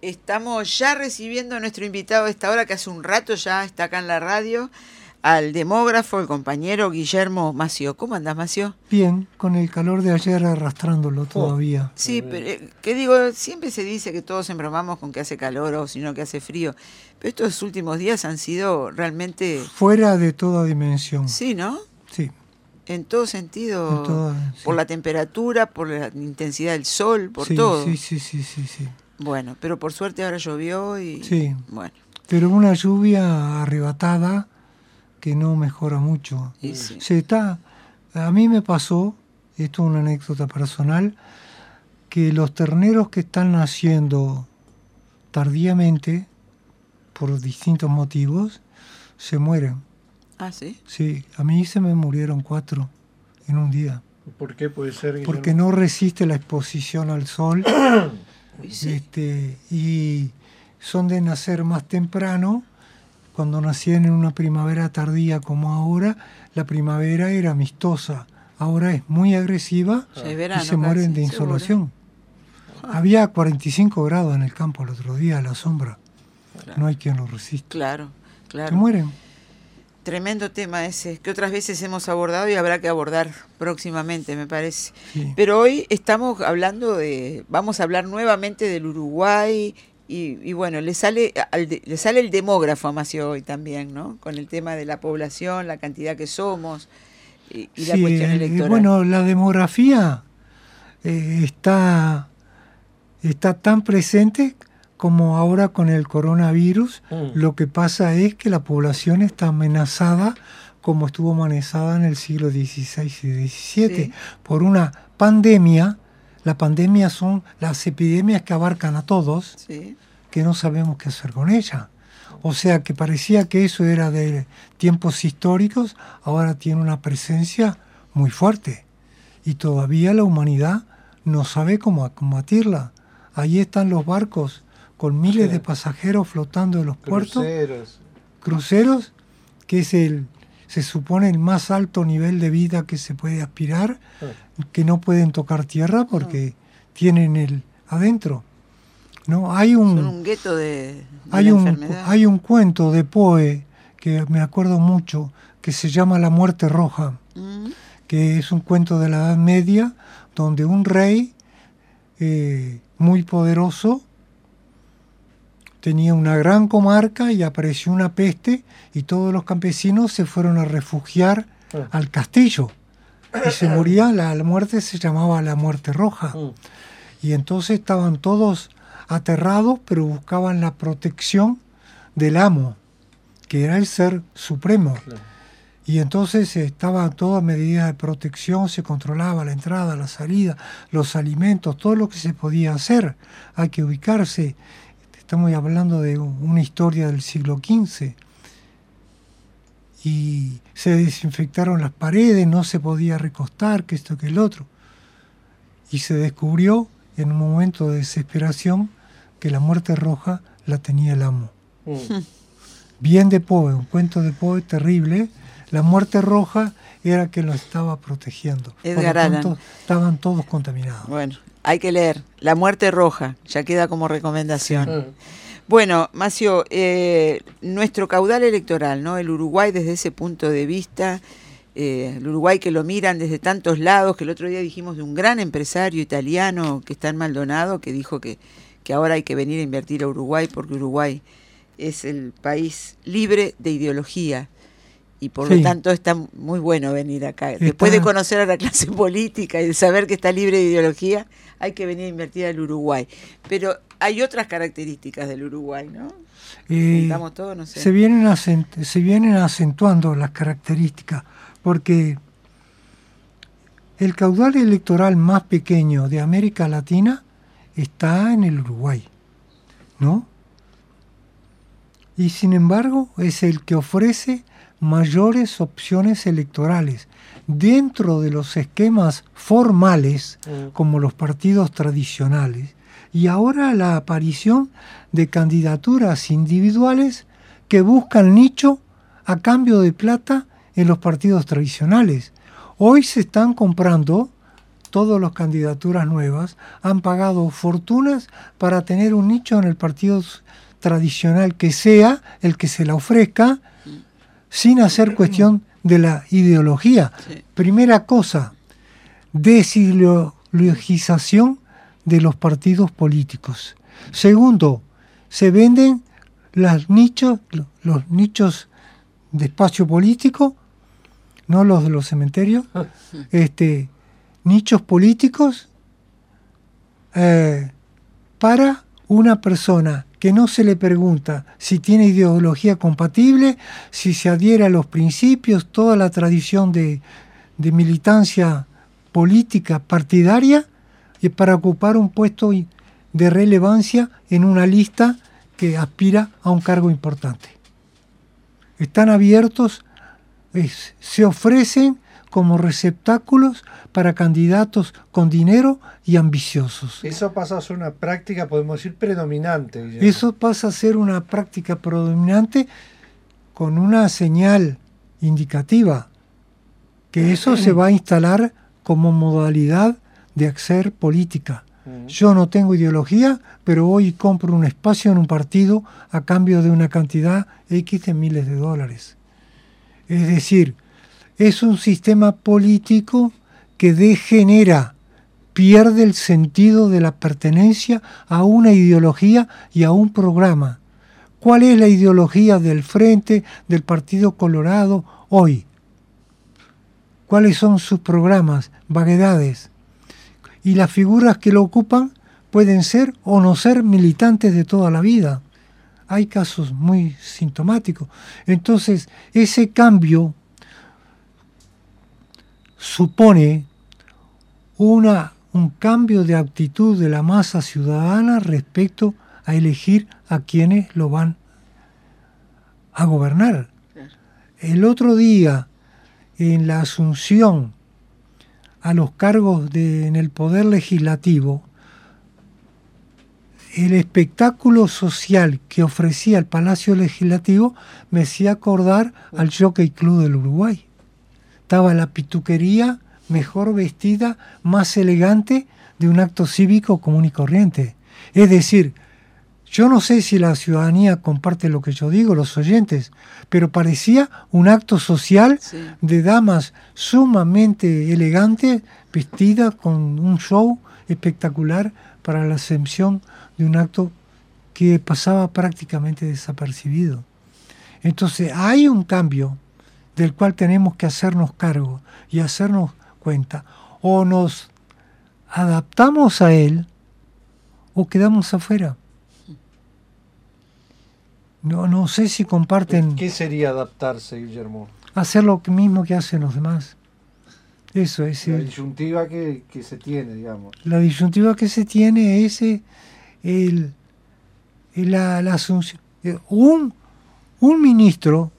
Estamos ya recibiendo a nuestro invitado a esta hora, que hace un rato ya está acá en la radio, al demógrafo, el compañero Guillermo Mació. ¿Cómo andás, Mació? Bien, con el calor de ayer arrastrándolo todavía. Sí, pero eh, que digo, siempre se dice que todos embromamos con que hace calor o sino que hace frío, pero estos últimos días han sido realmente... Fuera de toda dimensión. Sí, ¿no? Sí. En todo sentido, En toda- sí. por la temperatura, por la intensidad del sol, por sí, todo. Sí, sí, sí, sí, sí. Bueno, pero por suerte ahora llovió y... Sí. Bueno, Pero una lluvia arrebatada que no mejora mucho. sí. Se está, a mí me pasó, esto es una anécdota personal, que los terneros que están naciendo tardíamente, por distintos motivos, se mueren. Ah, sí. Sí, a mí se me murieron cuatro en un día. ¿Por qué puede ser? Guillermo? Porque no resiste la exposición al sol sí. este, y son de nacer más temprano. Cuando nacían en una primavera tardía como ahora, la primavera era amistosa. Ahora es muy agresiva verano y se mueren casi, de seguro. insolación. Había 45 grados en el campo el otro día a la sombra. No hay quien lo resista. Claro, Se claro. mueren. Tremendo tema ese, que otras veces hemos abordado y habrá que abordar próximamente, me parece. Sí. Pero hoy estamos hablando de, vamos a hablar nuevamente del Uruguay y, y bueno, le sale, al de- le sale el demógrafo a Macio hoy también, ¿no? Con el tema de la población, la cantidad que somos y, y la cuestión eh, electoral. Bueno, la demografía eh, está, está tan presente como ahora con el coronavirus. Mm. Lo que pasa es que la población está amenazada como estuvo amenazada en el siglo XVI y XVII Sí. por una pandemia. La pandemia son las epidemias que abarcan a todos Sí, que no sabemos qué hacer con ella. O sea que parecía que eso era de tiempos históricos, ahora tiene una presencia muy fuerte. Y todavía la humanidad no sabe cómo combatirla. Ahí están los barcos con miles Sí. de pasajeros flotando en los puertos, Cruceros. cruceros, que es el, se supone el más alto nivel de vida que se puede aspirar, Ah. que no pueden tocar tierra porque tienen el adentro. No, hay un, son un gueto de, de hay la un, enfermedad. hay un cuento de Poe que me acuerdo mucho, que se llama La muerte roja, Mm, que es un cuento de la Edad Media, donde un rey eh, muy poderoso tenía una gran comarca y apareció una peste y todos los campesinos se fueron a refugiar Ah. al castillo. Y se moría, la, la muerte se llamaba la muerte roja. Mm. Y entonces estaban todos aterrados, pero buscaban la protección del amo, que era el ser supremo. Claro. Y entonces estaban todas medidas de protección, se controlaba la entrada, la salida, los alimentos, todo lo que se podía hacer. Hay que ubicarse. Estamos hablando de una historia del siglo XV. Y se desinfectaron las paredes, no se podía recostar, que esto, que el otro. Y se descubrió en un momento de desesperación que la muerte roja la tenía el amo Mm. bien de Poe, un cuento de Poe terrible. La muerte roja era que lo estaba protegiendo. Por lo Edgar tanto, Allan. estaban todos contaminados. Bueno, hay que leer La muerte roja, ya queda como recomendación. Mm. Bueno, Macio, eh, nuestro caudal electoral, ¿no? El Uruguay desde ese punto de vista, eh, el Uruguay que lo miran desde tantos lados, que el otro día dijimos de un gran empresario italiano que está en Maldonado, que dijo que, que ahora hay que venir a invertir a Uruguay porque Uruguay es el país libre de ideología y por Sí. lo tanto está muy bueno venir acá. Después de conocer a la clase política y de saber que está libre de ideología, hay que venir a invertir al Uruguay. Pero hay otras características del Uruguay, ¿no? Eh, Juntamos todo, no sé. se, vienen se vienen acentuando las características, porque el caudal electoral más pequeño de América Latina está en el Uruguay, ¿no? Y sin embargo es el que ofrece mayores opciones electorales dentro de los esquemas formales Mm. como los partidos tradicionales y ahora la aparición de candidaturas individuales que buscan nicho a cambio de plata en los partidos tradicionales. Hoy se están comprando todas las candidaturas nuevas han pagado fortunas para tener un nicho en el partido tradicional que sea el que se la ofrezca, sin hacer cuestión de la ideología. Primera cosa, desideologización de los partidos políticos. Segundo, se venden los nichos, los nichos de espacio político, no los de los cementerios, este, nichos políticos eh, para una persona que no se le pregunta si tiene ideología compatible, si se adhiere a los principios, toda la tradición de, militancia política partidaria, y para ocupar un puesto de relevancia en una lista que aspira a un cargo importante. Están abiertos, se ofrecen como receptáculos para candidatos con dinero y ambiciosos. Eso pasa a ser una práctica, podemos decir, predominante. Eso pasa a ser una práctica predominante con una señal indicativa, que eso se va a instalar como modalidad de hacer política. Yo no tengo ideología, pero hoy compro un espacio en un partido a cambio de una cantidad X de miles de dólares. Es decir, es un sistema político que degenera, pierde el sentido de la pertenencia a una ideología y a un programa. ¿Cuál es la ideología del Frente, del Partido Colorado hoy? ¿Cuáles son sus programas? Vaguedades. Y las figuras que lo ocupan pueden ser o no ser militantes de toda la vida. Hay casos muy sintomáticos. Entonces, ese cambio supone una, un cambio de actitud de la masa ciudadana respecto a elegir a quienes lo van a gobernar. El otro día, en la asunción a los cargos de, en el poder legislativo, el espectáculo social que ofrecía el Palacio Legislativo me hacía acordar al Jockey Club del Uruguay estaba la pituquería mejor vestida, más elegante de un acto cívico común y corriente. Es decir, yo no sé si la ciudadanía comparte lo que yo digo, los oyentes, pero parecía un acto social de damas sumamente elegantes, vestidas con un show espectacular para la ascensión de un acto que pasaba prácticamente desapercibido. Entonces hay un cambio del cual tenemos que hacernos cargo y hacernos cuenta. O nos adaptamos a él o quedamos afuera. No, no sé si comparten... ¿Qué sería adaptarse, Guillermo? Hacer lo mismo que hacen los demás. Eso es. La disyuntiva que, se tiene, digamos. La disyuntiva que se tiene es eh, el, la, la asunción. Eh, un, un ministro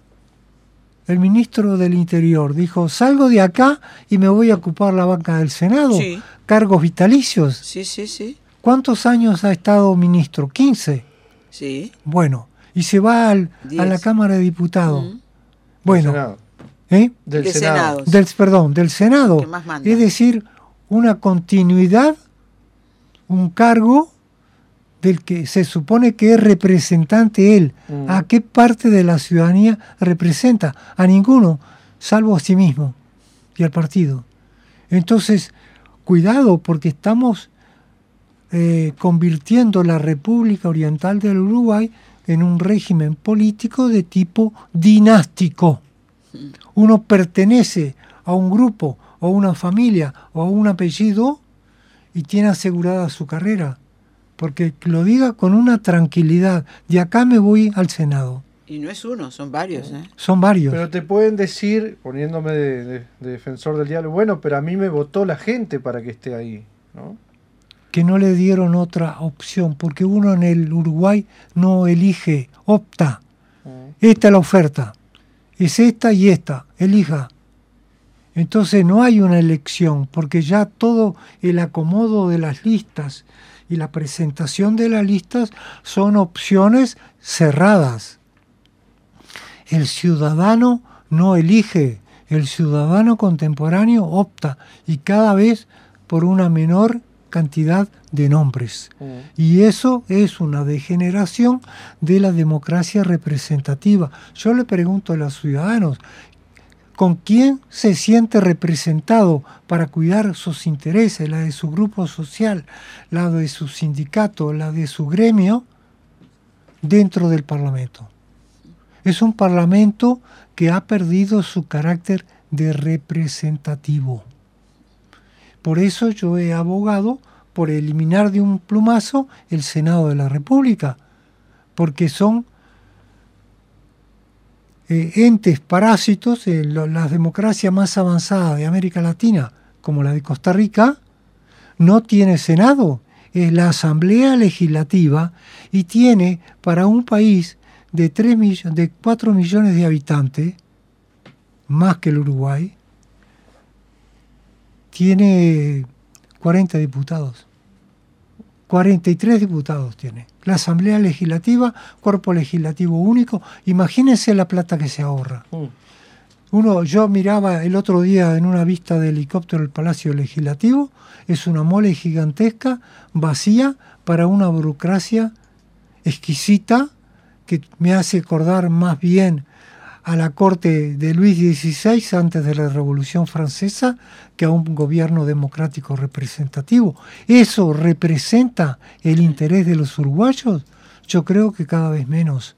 el ministro del Interior dijo, salgo de acá y me voy a ocupar la banca del Senado, cargos vitalicios. Sí, sí, sí. ¿Cuántos años ha estado ministro? 15. Sí. Bueno, y se va al, a la Cámara de Diputados. Bueno, ¿eh? del, Senado. Del, perdón, del Senado. Es decir, una continuidad, un cargo del que se supone que es representante él. Mm. ¿A qué parte de la ciudadanía representa? A ninguno, salvo a sí mismo y al partido. Entonces, cuidado, porque estamos eh, convirtiendo la República Oriental del Uruguay en un régimen político de tipo dinástico. Mm. Uno pertenece a un grupo o una familia o a un apellido y tiene asegurada su carrera porque lo diga con una tranquilidad. De acá me voy al Senado. Y no es uno, son varios. ¿eh? Son varios. Pero te pueden decir, poniéndome de, defensor del diálogo, bueno, pero a mí me votó la gente para que esté ahí, ¿no? Que no le dieron otra opción, porque uno en el Uruguay no elige, opta. Mm. Esta es la oferta. Es esta y esta, elija. Entonces no hay una elección, porque ya todo el acomodo de las listas y la presentación de las listas son opciones cerradas. El ciudadano no elige, el ciudadano contemporáneo opta y cada vez por una menor cantidad de nombres. Mm. Y eso es una degeneración de la democracia representativa. Yo le pregunto a los ciudadanos, ¿con quién se siente representado para cuidar sus intereses, la de su grupo social, la de su sindicato, la de su gremio, dentro del Parlamento? Es un Parlamento que ha perdido su carácter de representativo. Por eso yo he abogado por eliminar de un plumazo el Senado de la República, porque son eh, entes parásitos, eh, lo- las democracias más avanzadas de América Latina, como la de Costa Rica, no tiene Senado, es la Asamblea Legislativa y tiene para un país de, 3 millo- de 4 millones de habitantes, más que el Uruguay, tiene 40 diputados. 43 diputados tiene. La Asamblea Legislativa, cuerpo legislativo único, imagínense la plata que se ahorra. Mm. Uno, yo miraba el otro día en una vista de helicóptero el Palacio Legislativo, es una mole gigantesca, vacía, para una burocracia exquisita, que me hace acordar más bien a la corte de Luis XVI antes de la Revolución Francesa que a un gobierno democrático representativo. ¿Eso representa el interés de los uruguayos? Yo creo que cada vez menos.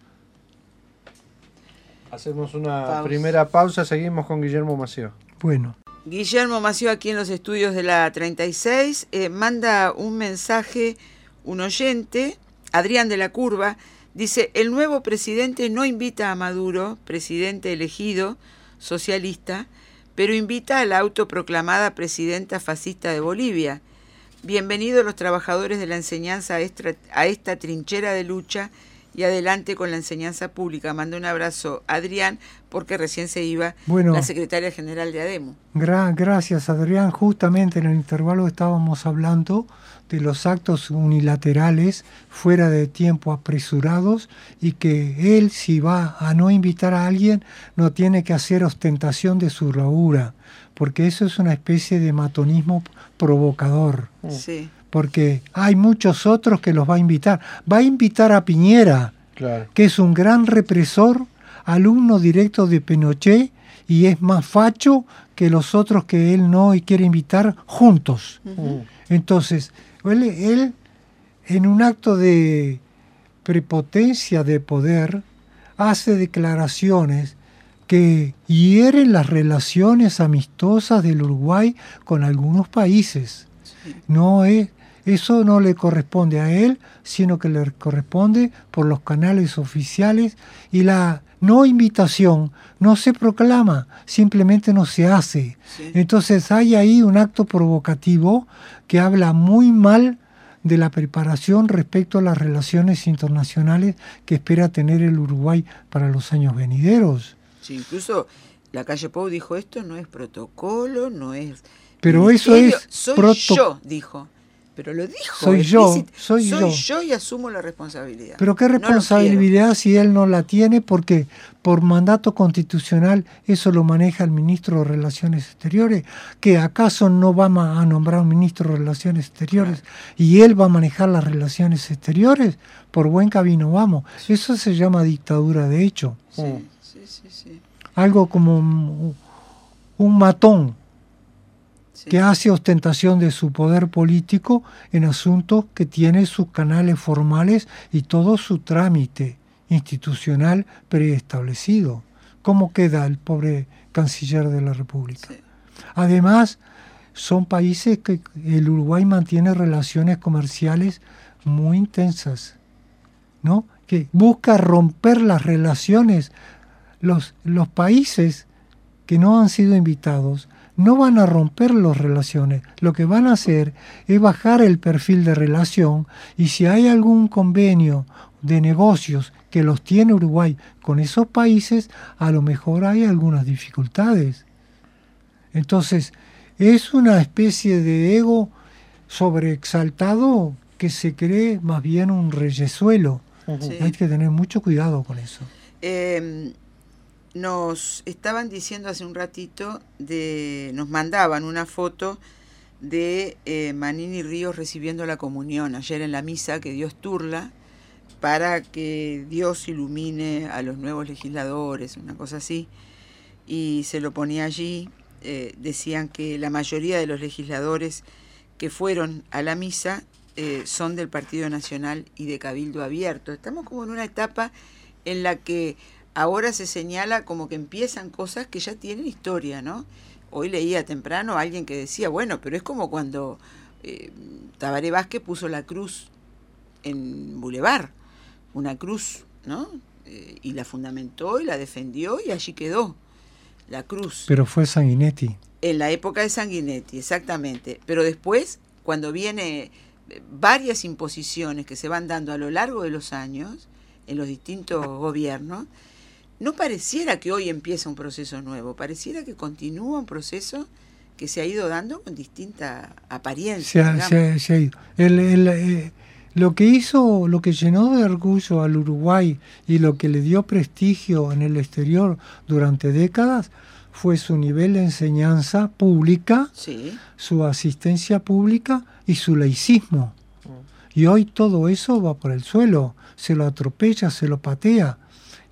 Hacemos una Pausa. primera pausa, seguimos con Guillermo Mació. Bueno, Guillermo Mació, aquí en los estudios de la 36, eh, manda un mensaje, un oyente, Adrián de la Curva, dice, el nuevo presidente no invita a Maduro, presidente elegido, socialista, pero invita a la autoproclamada presidenta fascista de Bolivia. Bienvenidos los trabajadores de la enseñanza a esta, a esta trinchera de lucha y adelante con la enseñanza pública. Manda un abrazo, Adrián, porque recién se iba Bueno. la secretaria general de ADEMO. Gra- gracias Adrián. Justamente en el intervalo estábamos hablando de los actos unilaterales fuera de tiempo apresurados y que él si va a no invitar a alguien no tiene que hacer ostentación de su bravura, porque eso es una especie de matonismo provocador, Sí. Porque hay muchos otros que los va a invitar. Va a invitar a Piñera, Claro. que es un gran represor, alumno directo de Pinochet y es más facho que los otros que él no quiere invitar juntos. Entonces, él, él, en un acto de prepotencia de poder, hace declaraciones que hieren las relaciones amistosas del Uruguay con algunos países. No es, eso no le corresponde a él, sino que le corresponde por los canales oficiales y la no invitación no se proclama, simplemente no se hace. Sí. Entonces hay ahí un acto provocativo que habla muy mal de la preparación respecto a las relaciones internacionales que espera tener el Uruguay para los años venideros. Sí, incluso la calle Pou dijo esto no es protocolo, no es. Pero eso es Soy yo, dijo. Pero lo dijo. Soy yo, explícit- soy yo. yo y asumo la responsabilidad. Pero qué No responsabilidad si él no la tiene porque por mandato constitucional eso lo maneja el ministro de Relaciones Exteriores, que acaso no va a nombrar un ministro de Relaciones Exteriores y él va a manejar las relaciones exteriores, por buen camino vamos. Eso se llama dictadura de hecho, Sí, Mm. sí, sí, sí, algo como un, un matón sí. que hace ostentación de su poder político en asuntos que tiene sus canales formales y todo su trámite institucional preestablecido. ¿Cómo queda el pobre canciller de la República? Sí. Además, son países que el Uruguay mantiene relaciones comerciales muy intensas, ¿no? Que busca romper las relaciones. Los, los países que no han sido invitados no van a romper las relaciones. Lo que van a hacer es bajar el perfil de relación y si hay algún convenio de negocios que los tiene Uruguay con esos países, a lo mejor hay algunas dificultades. Entonces, es una especie de ego sobreexaltado que se cree más bien un reyesuelo. Sí. Hay que tener mucho cuidado con eso. Eh, nos estaban diciendo hace un ratito, de, nos mandaban una foto de eh, Manini Ríos recibiendo la comunión ayer en la misa que Dios turla para que Dios ilumine a los nuevos legisladores, una cosa así, y se lo ponía allí. Eh, decían que la mayoría de los legisladores que fueron a la misa eh, son del Partido Nacional y de Cabildo Abierto. Estamos como en una etapa en la que ahora se señala como que empiezan cosas que ya tienen historia, ¿no? Hoy leía temprano a alguien que decía, bueno, pero es como cuando eh, Tabaré Vázquez puso la cruz en Boulevard, una cruz, ¿no? Eh, y la fundamentó y la defendió y allí quedó la cruz. Pero fue Sanguinetti. En la época de Sanguinetti, exactamente. Pero después, cuando viene eh, varias imposiciones que se van dando a lo largo de los años en los distintos gobiernos, no pareciera que hoy empieza un proceso nuevo, pareciera que continúa un proceso que se ha ido dando con distinta apariencia. Se ha, ido. Eh, lo que hizo, lo que llenó de orgullo al Uruguay y lo que le dio prestigio en el exterior durante décadas fue su nivel de enseñanza pública, su asistencia pública y su laicismo. Mm. Y hoy todo eso va por el suelo, se lo atropella, se lo patea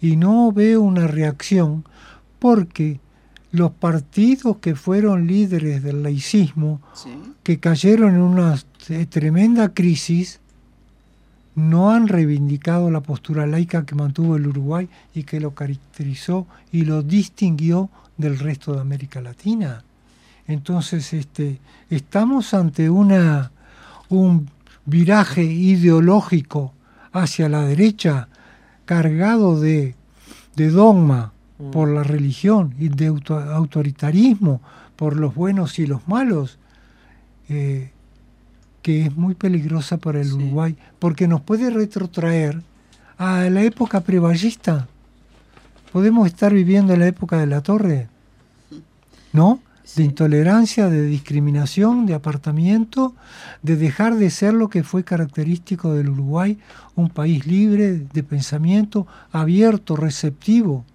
y no veo una reacción porque los partidos que fueron líderes del laicismo, que cayeron en una tremenda crisis, no han reivindicado la postura laica que mantuvo el Uruguay y que lo caracterizó y lo distinguió del resto de América Latina. Entonces, este, estamos ante una, un viraje ideológico hacia la derecha cargado de, dogma mm. por la religión y de autoritarismo por los buenos y los malos, eh, que es muy peligrosa para el Uruguay, porque nos puede retrotraer a la época prevallista. Podemos estar viviendo en la época de la torre, ¿no? De intolerancia, de discriminación, de apartamiento, de dejar de ser lo que fue característico del Uruguay, un país libre de pensamiento, abierto, receptivo.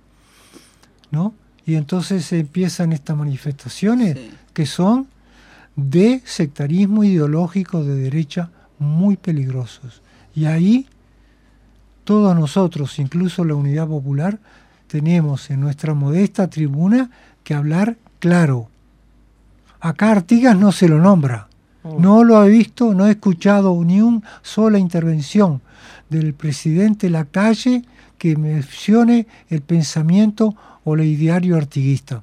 ¿no? Y entonces empiezan estas manifestaciones que son de sectarismo ideológico de derecha muy peligrosos. Y ahí todos nosotros, incluso la Unidad Popular, tenemos en nuestra modesta tribuna que hablar claro, Acá Artigas no se lo nombra. Mm. No lo ha visto, no he escuchado ni una sola intervención del presidente Lacalle que mencione el pensamiento o el ideario artiguista.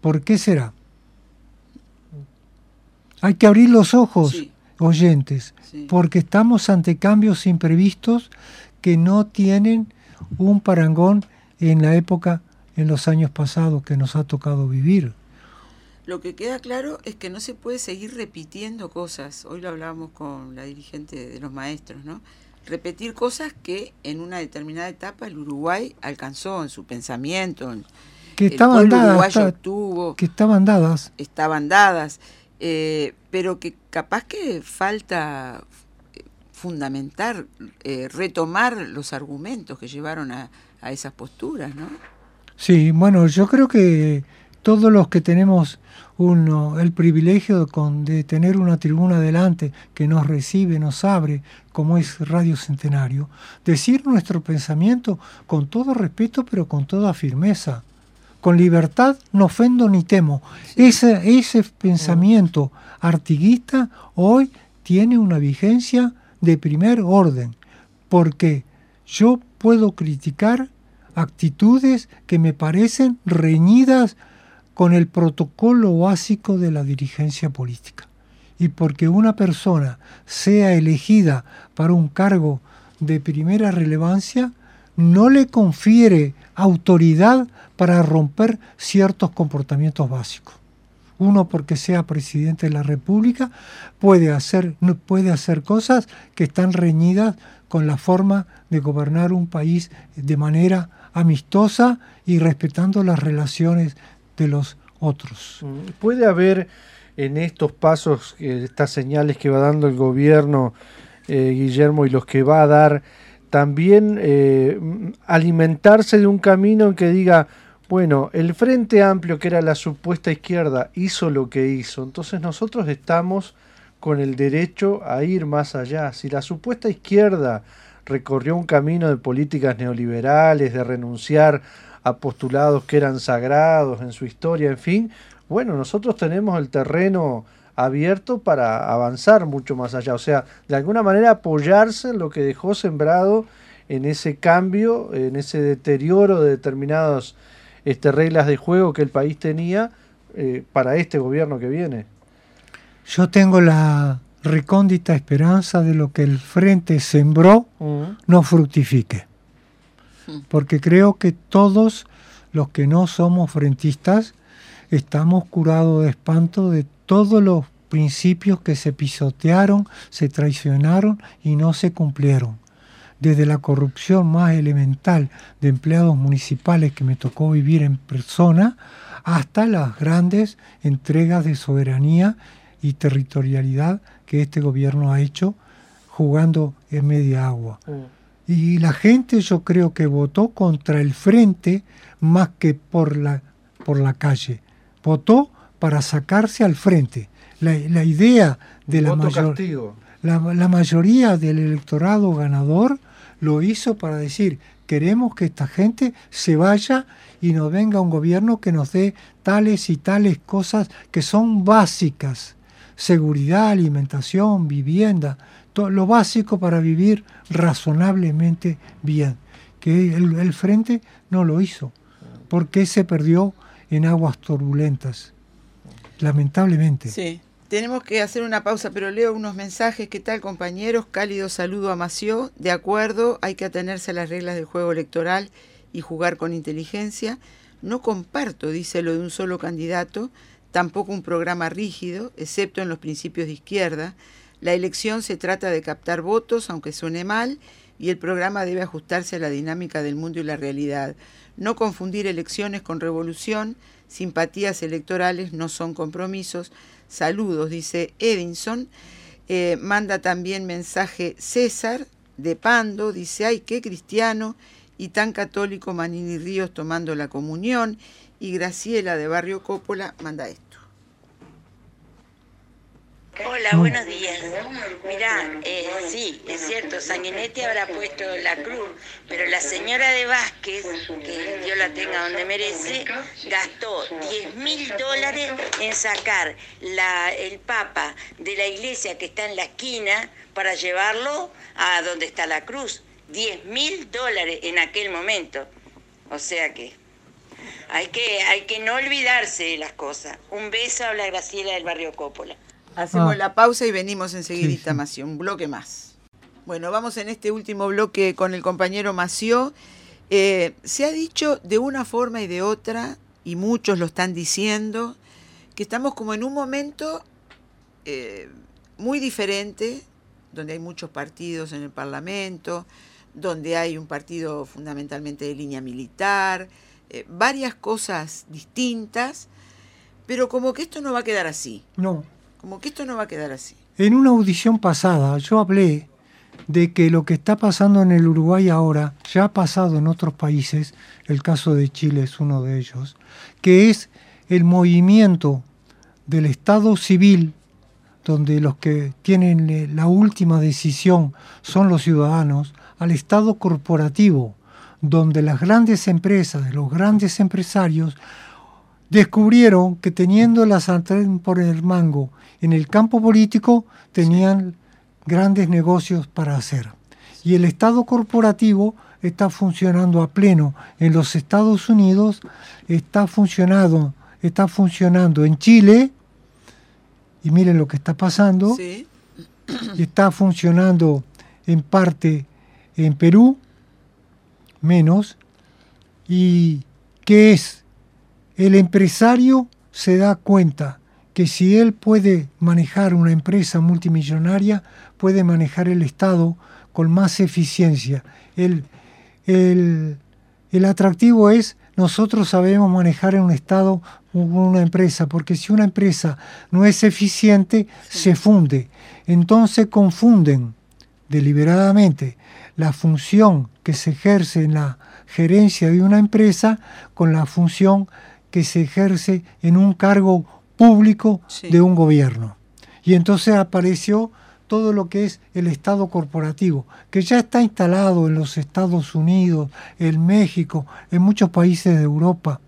¿Por qué será? Hay que abrir los ojos, oyentes, porque estamos ante cambios imprevistos que no tienen un parangón en la época, en los años pasados que nos ha tocado vivir. Lo que queda claro es que no se puede seguir repitiendo cosas. Hoy lo hablábamos con la dirigente de los maestros, ¿no? Repetir cosas que en una determinada etapa el Uruguay alcanzó en su pensamiento. Que estaban dadas. que estaban dadas. Estaban dadas. Eh, pero que capaz que falta eh, fundamentar, eh, retomar los argumentos que llevaron a, a esas posturas, ¿no? Sí, bueno, yo creo que todos los que tenemos uno, el privilegio de, tener una tribuna delante que nos recibe, nos abre, como es Radio Centenario, decir nuestro pensamiento con todo respeto, pero con toda firmeza. Con libertad no ofendo ni temo. Ese, ese pensamiento artiguista hoy tiene una vigencia de primer orden, porque yo puedo criticar actitudes que me parecen reñidas con el protocolo básico de la dirigencia política. Y porque una persona sea elegida para un cargo de primera relevancia, no le confiere autoridad para romper ciertos comportamientos básicos. Uno porque sea presidente de la República puede hacer, puede hacer cosas que están reñidas con la forma de gobernar un país de manera amistosa y respetando las relaciones de los otros. Mm, ¿Puede haber en estos pasos, estas señales que va dando el gobierno, eh, Guillermo, y los que va a dar, también eh, alimentarse de un camino en que diga, Bueno, el Frente Amplio, que era la supuesta izquierda, hizo lo que hizo. Entonces nosotros estamos con el derecho a ir más allá. Si la supuesta izquierda recorrió un camino de políticas neoliberales, de renunciar a postulados que eran sagrados en su historia, en fin, bueno, nosotros tenemos el terreno abierto para avanzar mucho más allá. O sea, de alguna manera apoyarse en lo que dejó sembrado en ese cambio, en ese deterioro de determinadas este, reglas de juego que el país tenía eh, para este gobierno que viene. Yo tengo la recóndita esperanza de lo que el frente sembró no fructifique. Porque creo que todos los que no somos frentistas estamos curados de espanto de todos los principios que se pisotearon, se traicionaron y no se cumplieron. Desde la corrupción más elemental de empleados municipales que me tocó vivir en persona, hasta las grandes entregas de soberanía y territorialidad que este gobierno ha hecho jugando en media agua. Mm. Y la gente yo creo que votó contra el frente más que por la, por la calle. Votó para sacarse al frente. La, idea de la, mayor, la, mayoría del electorado ganador lo hizo para decir, queremos que esta gente se vaya y nos venga un gobierno que nos dé tales y tales cosas que son básicas, seguridad, alimentación, vivienda, lo básico para vivir razonablemente bien. Que el, frente no lo hizo, porque se perdió en aguas turbulentas, lamentablemente. Sí. Tenemos que hacer una pausa, pero leo unos mensajes. ¿Qué tal, compañeros? Cálido saludo a Mació. De acuerdo, hay que atenerse a las reglas del juego electoral y jugar con inteligencia. No comparto, dice, lo de un solo candidato, tampoco un programa rígido, excepto en los principios de izquierda. La elección se trata de captar votos, aunque suene mal, y el programa debe ajustarse a la dinámica del mundo y la realidad. No confundir elecciones con revolución, simpatías electorales no son compromisos, Saludos, dice Edinson. Eh, manda también mensaje César de Pando, dice, ay, qué cristiano y tan católico Manini Ríos tomando la comunión. Y Graciela de Barrio Cópola manda esto. Hola, buenos días. Mirá, eh, sí, es cierto, Sanguinetti habrá puesto la cruz, pero la señora de Vázquez, que Dios la tenga donde merece, gastó 10 mil dólares en sacar la, el papa de la iglesia que está en la esquina para llevarlo a donde está la cruz. 10 mil dólares en aquel momento. O sea que hay, que hay que no olvidarse de las cosas. Un beso a la Graciela del barrio Cópola. Hacemos ah. la pausa y venimos enseguidita, Mació, un bloque más. Bueno, vamos en este último bloque con el compañero Mació. Eh, se ha dicho de una forma y de otra, y muchos lo están diciendo, que estamos como en un momento eh, muy diferente, donde hay muchos partidos en el Parlamento, donde hay un partido fundamentalmente de línea militar, eh, varias cosas distintas, pero como que esto no va a quedar así. No. Como que esto no va a quedar así. En una audición pasada yo hablé de que lo que está pasando en el Uruguay ahora ya ha pasado en otros países, el caso de Chile es uno de ellos, que es el movimiento del Estado civil, donde los que tienen la última decisión son los ciudadanos, al Estado corporativo, donde las grandes empresas, los grandes empresarios, descubrieron que teniendo la sartén por el mango en el campo político tenían grandes negocios para hacer. Y el Estado corporativo está funcionando a pleno. En los Estados Unidos, está funcionando, está funcionando. En Chile, y miren lo que está pasando, y está funcionando en parte en Perú, menos, y que es el empresario se da cuenta que si él puede manejar una empresa multimillonaria, puede manejar el Estado con más eficiencia. El, el, atractivo es nosotros sabemos manejar en un Estado una empresa, porque si una empresa no es eficiente, se funde. Entonces confunden deliberadamente la función que se ejerce en la gerencia de una empresa con la función que se ejerce en un cargo público de un gobierno. Y entonces apareció todo lo que es el Estado corporativo, que ya está instalado en los Estados Unidos, en México, en muchos países de Europa.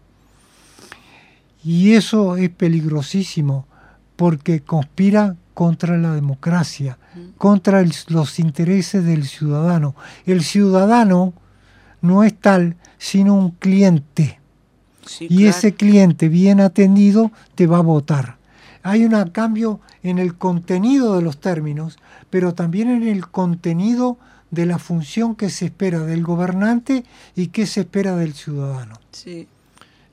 Y eso es peligrosísimo porque conspira contra la democracia, contra los intereses del ciudadano. El ciudadano no es tal sino un cliente. Y ese cliente bien atendido te va a votar. Hay un cambio en el contenido de los términos, pero también en el contenido de la función que se espera del gobernante y que se espera del ciudadano.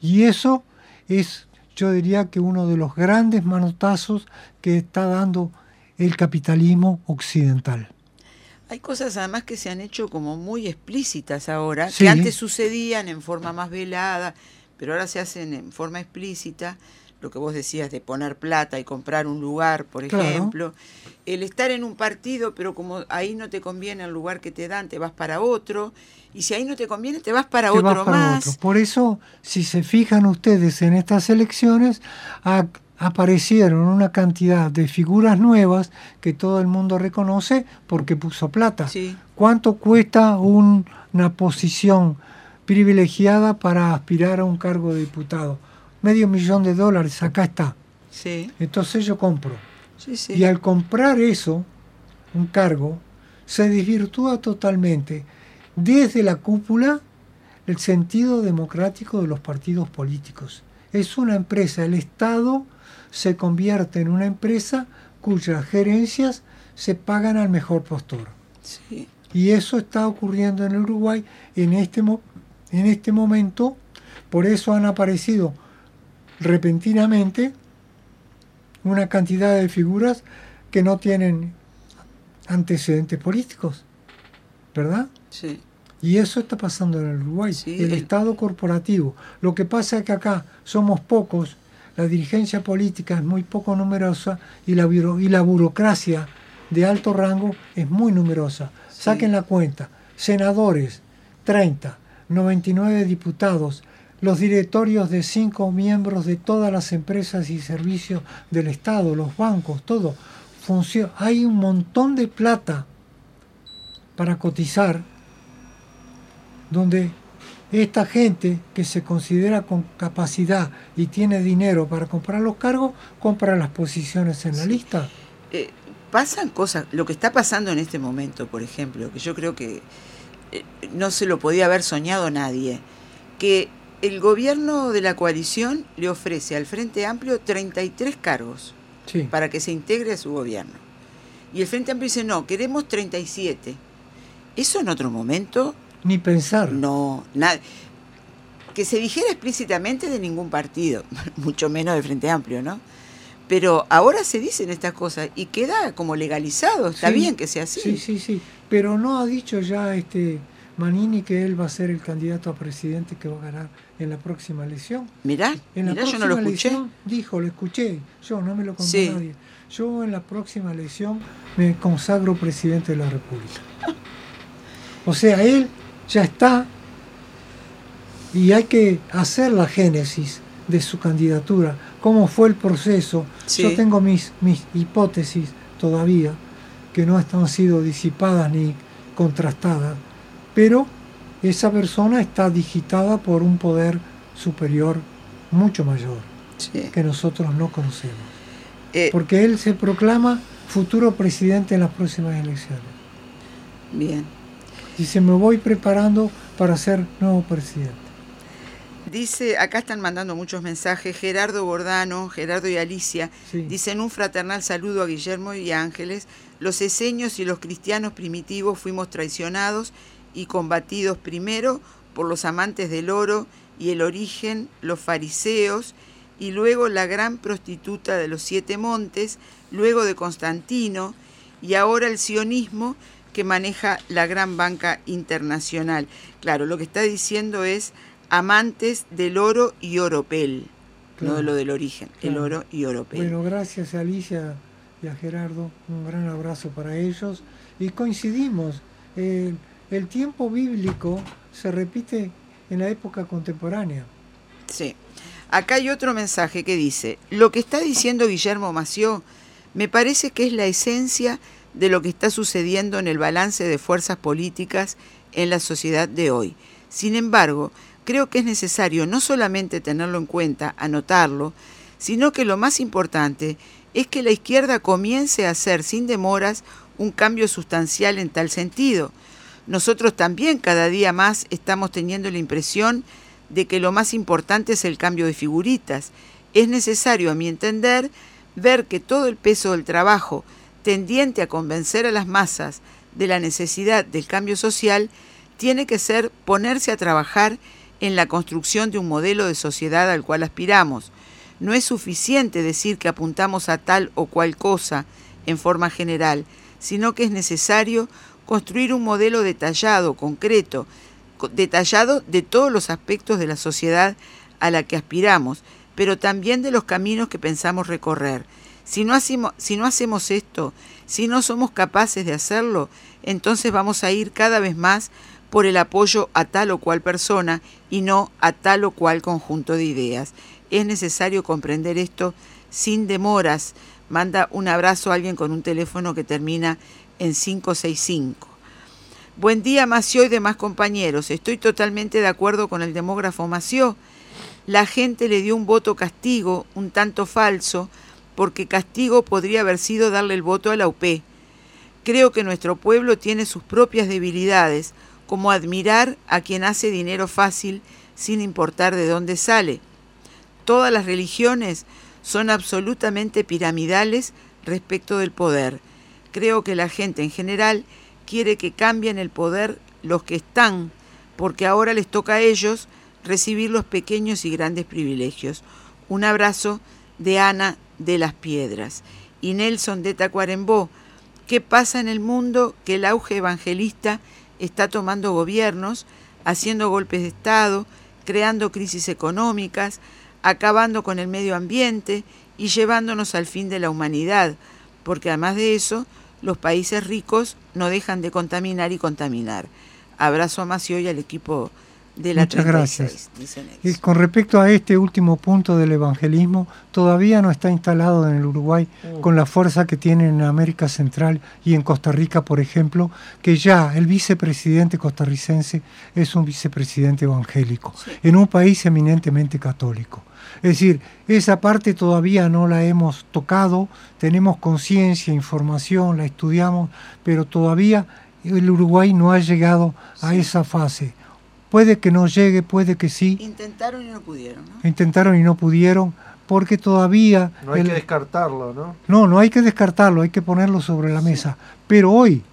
Y eso es, yo diría que uno de los grandes manotazos que está dando el capitalismo occidental. Hay cosas además que se han hecho como muy explícitas ahora, que antes sucedían en forma más velada, pero ahora se hacen en forma explícita. Lo que vos decías de poner plata y comprar un lugar, por ejemplo. El estar en un partido, pero como ahí no te conviene el lugar que te dan, te vas para otro. Y si ahí no te conviene, te vas para otro más. Por eso, si se fijan ustedes en estas elecciones, aparecieron una cantidad de figuras nuevas que todo el mundo reconoce porque puso plata. ¿Cuánto cuesta una posición privilegiada para aspirar a un cargo de diputado? Medio millón de dólares, acá está. Entonces yo compro. y al comprar eso, un cargo, se desvirtúa totalmente desde la cúpula el sentido democrático de los partidos políticos. Es una empresa, el Estado se convierte en una empresa cuyas gerencias se pagan al mejor postor. Y eso está ocurriendo en Uruguay en este, en este momento, por eso han aparecido repentinamente una cantidad de figuras que no tienen antecedentes políticos, ¿verdad? Sí. Y eso está pasando en el Uruguay, el Estado corporativo. Lo que pasa es que acá somos pocos la dirigencia política es muy poco numerosa y la, y la burocracia de alto rango es muy numerosa. Saquen la cuenta. Senadores, 30, 99 diputados, los directorios de cinco miembros de todas las empresas y servicios del Estado, los bancos, todo. Funciona. Hay un montón de plata para cotizar donde esta gente que se considera con capacidad y tiene dinero para comprar los cargos, compra las posiciones en la lista. Eh, pasan cosas, lo que está pasando en este momento, por ejemplo, que yo creo que no se lo podía haber soñado nadie, que el gobierno de la coalición le ofrece al Frente Amplio 33 cargos para que se integre a su gobierno. Y el Frente Amplio dice, no, queremos 37. Eso en otro momento ni pensar. No, nada. Que se dijera explícitamente de ningún partido, mucho menos de Frente Amplio, ¿no? Pero ahora se dicen estas cosas y queda como legalizado, está bien que sea así. Sí, sí, sí. Pero no ha dicho ya este Manini que él va a ser el candidato a presidente que va a ganar en la próxima elección. Mirá, en la yo no lo escuché. dijo, lo escuché, yo no me lo contó nadie. Yo en la próxima elección me consagro presidente de la República. O sea, él ya está y hay que hacer la génesis de su candidatura, cómo fue el proceso. Yo tengo mis, mis hipótesis todavía, que no han sido disipadas ni contrastadas, pero esa persona está digitada por un poder superior mucho mayor que nosotros no conocemos. Eh, Porque él se proclama futuro presidente en las próximas elecciones. Bien. Dice, me voy preparando para ser nuevo presidente. Dice, acá están mandando muchos mensajes, Gerardo Gordano, Gerardo y Alicia, dicen un fraternal saludo a Guillermo y Ángeles, los eseños y los cristianos primitivos fuimos traicionados y combatidos primero por los amantes del oro y el origen, los fariseos, y luego la gran prostituta de los siete montes, luego de Constantino, y ahora el sionismo que maneja la gran banca internacional. Claro, lo que está diciendo es amantes del oro y oropel, no de lo del origen, el oro y oropel. Bueno, gracias a Alicia y a Gerardo, un gran abrazo para ellos. Y coincidimos, el, el tiempo bíblico se repite en la época contemporánea. Sí. Acá hay otro mensaje que dice, lo que está diciendo Guillermo Mació me parece que es la esencia de lo que está sucediendo en el balance de fuerzas políticas en la sociedad de hoy. Sin embargo, creo que es necesario no solamente tenerlo en cuenta, anotarlo, sino que lo más importante es que la izquierda comience a hacer sin demoras un cambio sustancial en tal sentido. Nosotros también cada día más estamos teniendo la impresión de que lo más importante es el cambio de figuritas. Es necesario, a mi entender, ver que todo el peso del trabajo tendiente a convencer a las masas de la necesidad del cambio social tiene que ser ponerse a trabajar en la construcción de un modelo de sociedad al cual aspiramos. No es suficiente decir que apuntamos a tal o cual cosa en forma general, sino que es necesario construir un modelo detallado, concreto, detallado de todos los aspectos de la sociedad a la que aspiramos, pero también de los caminos que pensamos recorrer. Si no, hacemos, si no hacemos esto, si no somos capaces de hacerlo, entonces vamos a ir cada vez más por el apoyo a tal o cual persona y no a tal o cual conjunto de ideas. Es necesario comprender esto sin demoras. Manda un abrazo a alguien con un teléfono que termina en 565. Buen día, Mació y demás compañeros. Estoy totalmente de acuerdo con el demógrafo Mació. La gente le dio un voto castigo, un tanto falso, porque castigo podría haber sido darle el voto a la UP. Creo que nuestro pueblo tiene sus propias debilidades, como admirar a quien hace dinero fácil sin importar de dónde sale. Todas las religiones son absolutamente piramidales respecto del poder. Creo que la gente en general quiere que cambien el poder los que están, porque ahora les toca a ellos recibir los pequeños y grandes privilegios. Un abrazo de Ana de las Piedras. Y Nelson de Tacuarembó, ¿qué pasa en el mundo que el auge evangelista está tomando gobiernos, haciendo golpes de Estado, creando crisis económicas, acabando con el medio ambiente y llevándonos al fin de la humanidad? Porque además de eso, los países ricos no dejan de contaminar y contaminar. Abrazo a Macio y al equipo de la Muchas gracias. Y con respecto a este último punto del evangelismo, todavía no está instalado en el Uruguay mm. con la fuerza que tiene en América Central y en Costa Rica, por ejemplo, que ya el vicepresidente costarricense es un vicepresidente evangélico, en un país eminentemente católico. Es decir, esa parte todavía no la hemos tocado, tenemos conciencia, información, la estudiamos, pero todavía el Uruguay no ha llegado a esa fase. Puede que no llegue, puede que sí. Intentaron y no pudieron. Intentaron y no pudieron porque todavía... No hay que descartarlo, ¿no? No, no hay que descartarlo, hay que ponerlo sobre la mesa. Pero hoy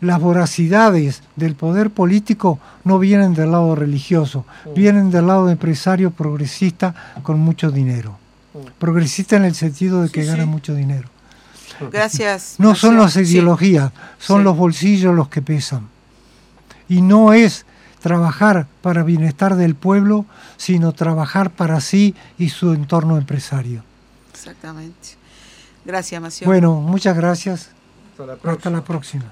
las voracidades del poder político no vienen del lado religioso, mm. vienen del lado empresario progresista con mucho dinero. Mm. Progresista en el sentido de que gana mucho dinero. Gracias. No son las ideologías, son los bolsillos los que pesan. Y no es trabajar para bienestar del pueblo, sino trabajar para sí y su entorno empresario. Exactamente. Gracias, Macio. Bueno, muchas gracias. Hasta la próxima.